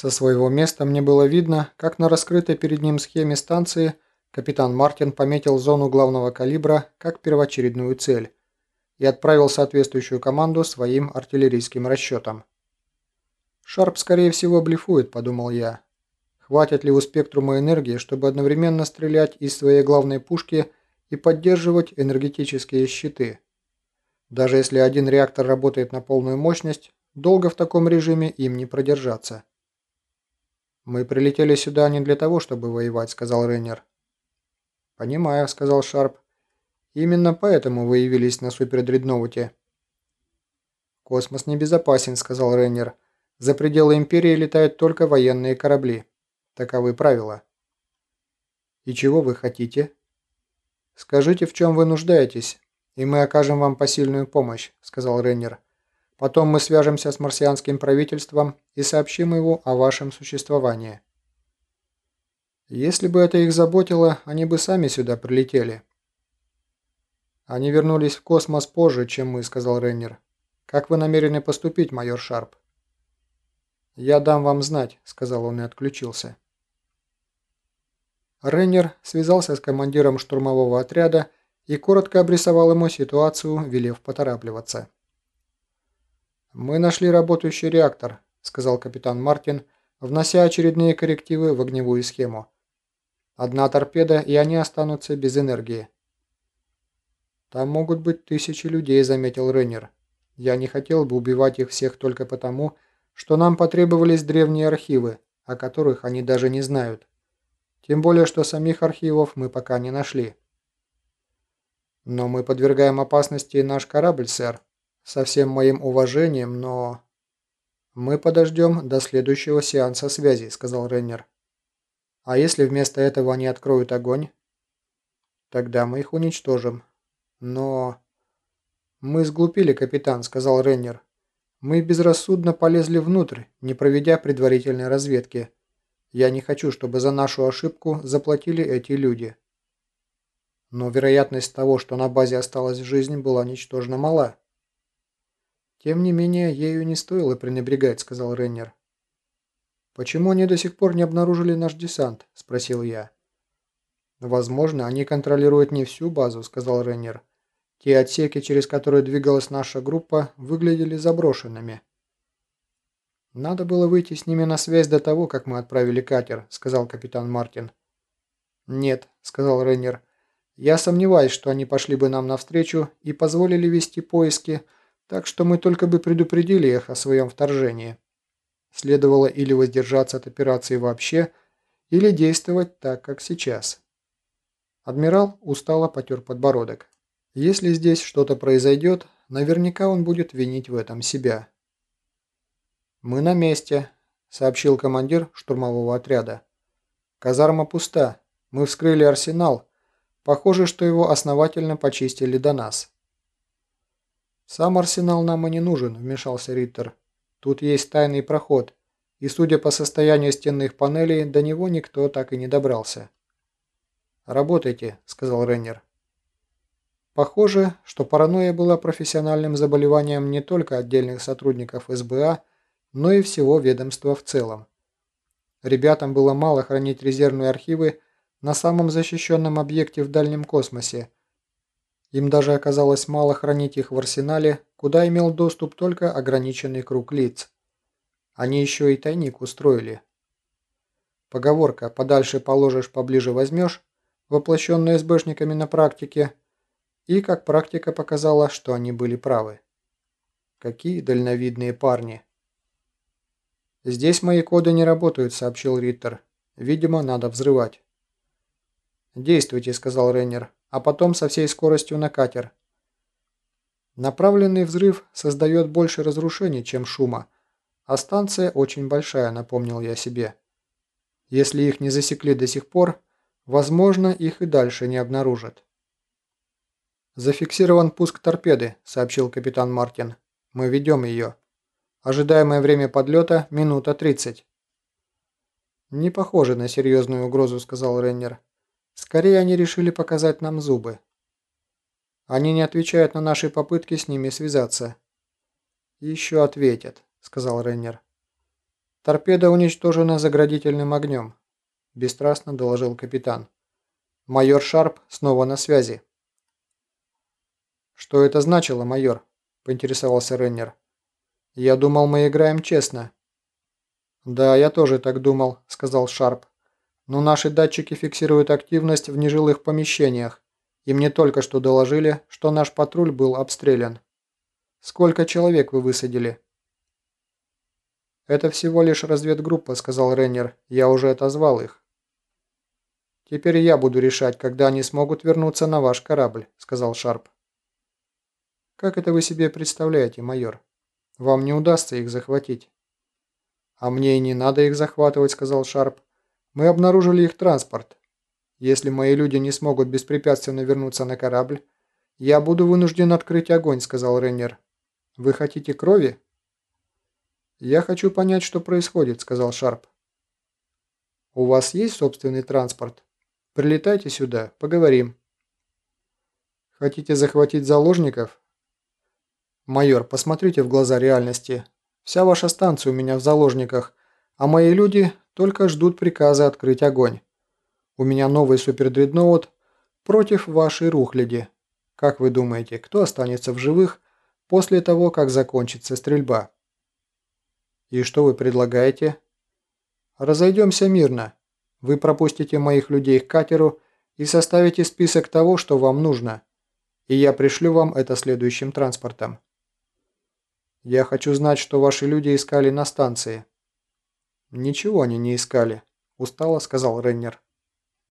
Со своего места мне было видно, как на раскрытой перед ним схеме станции капитан Мартин пометил зону главного калибра как первоочередную цель и отправил соответствующую команду своим артиллерийским расчетам. «Шарп, скорее всего, блефует», – подумал я. «Хватит ли у спектрума энергии, чтобы одновременно стрелять из своей главной пушки и поддерживать энергетические щиты?» Даже если один реактор работает на полную мощность, долго в таком режиме им не продержаться. «Мы прилетели сюда не для того, чтобы воевать», — сказал Рейнер. «Понимаю», — сказал Шарп. «Именно поэтому вы явились на супердредноуте». «Космос небезопасен», — сказал Рейнер. «За пределы Империи летают только военные корабли. Таковы правила». «И чего вы хотите?» «Скажите, в чем вы нуждаетесь, и мы окажем вам посильную помощь», — сказал Рейнер. Потом мы свяжемся с марсианским правительством и сообщим его о вашем существовании. Если бы это их заботило, они бы сами сюда прилетели. Они вернулись в космос позже, чем мы, сказал Рейнер. Как вы намерены поступить, майор Шарп? Я дам вам знать, сказал он и отключился. Рейнер связался с командиром штурмового отряда и коротко обрисовал ему ситуацию, велев поторапливаться. «Мы нашли работающий реактор», – сказал капитан Мартин, внося очередные коррективы в огневую схему. «Одна торпеда, и они останутся без энергии». «Там могут быть тысячи людей», – заметил Рейнер. «Я не хотел бы убивать их всех только потому, что нам потребовались древние архивы, о которых они даже не знают. Тем более, что самих архивов мы пока не нашли». «Но мы подвергаем опасности наш корабль, сэр», со всем моим уважением, но... «Мы подождем до следующего сеанса связи», — сказал Реннер. «А если вместо этого они откроют огонь?» «Тогда мы их уничтожим. Но...» «Мы сглупили, капитан», — сказал Реннер. «Мы безрассудно полезли внутрь, не проведя предварительной разведки. Я не хочу, чтобы за нашу ошибку заплатили эти люди». Но вероятность того, что на базе осталась жизнь, была ничтожно мала. «Тем не менее, ею не стоило пренебрегать», — сказал Реннер. «Почему они до сих пор не обнаружили наш десант?» — спросил я. «Возможно, они контролируют не всю базу», — сказал Реннер. «Те отсеки, через которые двигалась наша группа, выглядели заброшенными». «Надо было выйти с ними на связь до того, как мы отправили катер», — сказал капитан Мартин. «Нет», — сказал Реннер. «Я сомневаюсь, что они пошли бы нам навстречу и позволили вести поиски, — так что мы только бы предупредили их о своем вторжении. Следовало или воздержаться от операции вообще, или действовать так, как сейчас. Адмирал устало потер подбородок. Если здесь что-то произойдет, наверняка он будет винить в этом себя. «Мы на месте», — сообщил командир штурмового отряда. «Казарма пуста. Мы вскрыли арсенал. Похоже, что его основательно почистили до нас». «Сам арсенал нам и не нужен», – вмешался Риттер. «Тут есть тайный проход, и, судя по состоянию стенных панелей, до него никто так и не добрался». «Работайте», – сказал Реннер. Похоже, что паранойя была профессиональным заболеванием не только отдельных сотрудников СБА, но и всего ведомства в целом. Ребятам было мало хранить резервные архивы на самом защищенном объекте в дальнем космосе – им даже оказалось мало хранить их в арсенале, куда имел доступ только ограниченный круг лиц. Они еще и тайник устроили. Поговорка «подальше положишь, поближе возьмешь», воплощенная СБшниками на практике, и, как практика показала, что они были правы. Какие дальновидные парни. «Здесь мои коды не работают», — сообщил Риттер. «Видимо, надо взрывать». «Действуйте», — сказал Рейнер а потом со всей скоростью на катер. Направленный взрыв создает больше разрушений, чем шума, а станция очень большая, напомнил я себе. Если их не засекли до сих пор, возможно, их и дальше не обнаружат. «Зафиксирован пуск торпеды», — сообщил капитан Мартин. «Мы ведем ее. Ожидаемое время подлета — минута 30». «Не похоже на серьезную угрозу», — сказал Реннер. Скорее они решили показать нам зубы. Они не отвечают на наши попытки с ними связаться. «Еще ответят», — сказал Рейнер. Торпеда уничтожена заградительным огнем», – бесстрастно доложил капитан. «Майор Шарп снова на связи». «Что это значило, майор?» – поинтересовался Реннер. «Я думал, мы играем честно». «Да, я тоже так думал», – сказал Шарп. «Но наши датчики фиксируют активность в нежилых помещениях, и мне только что доложили, что наш патруль был обстрелян. Сколько человек вы высадили?» «Это всего лишь разведгруппа», – сказал Реннер. «Я уже отозвал их». «Теперь я буду решать, когда они смогут вернуться на ваш корабль», – сказал Шарп. «Как это вы себе представляете, майор? Вам не удастся их захватить». «А мне и не надо их захватывать», – сказал Шарп. «Мы обнаружили их транспорт. Если мои люди не смогут беспрепятственно вернуться на корабль, я буду вынужден открыть огонь», – сказал Реннер. «Вы хотите крови?» «Я хочу понять, что происходит», – сказал Шарп. «У вас есть собственный транспорт? Прилетайте сюда, поговорим». «Хотите захватить заложников?» «Майор, посмотрите в глаза реальности. Вся ваша станция у меня в заложниках, а мои люди только ждут приказа открыть огонь. У меня новый супердредноут против вашей рухляди. Как вы думаете, кто останется в живых после того, как закончится стрельба?» «И что вы предлагаете?» «Разойдемся мирно. Вы пропустите моих людей к катеру и составите список того, что вам нужно, и я пришлю вам это следующим транспортом». Я хочу знать, что ваши люди искали на станции». «Ничего они не искали», – устало сказал Реннер.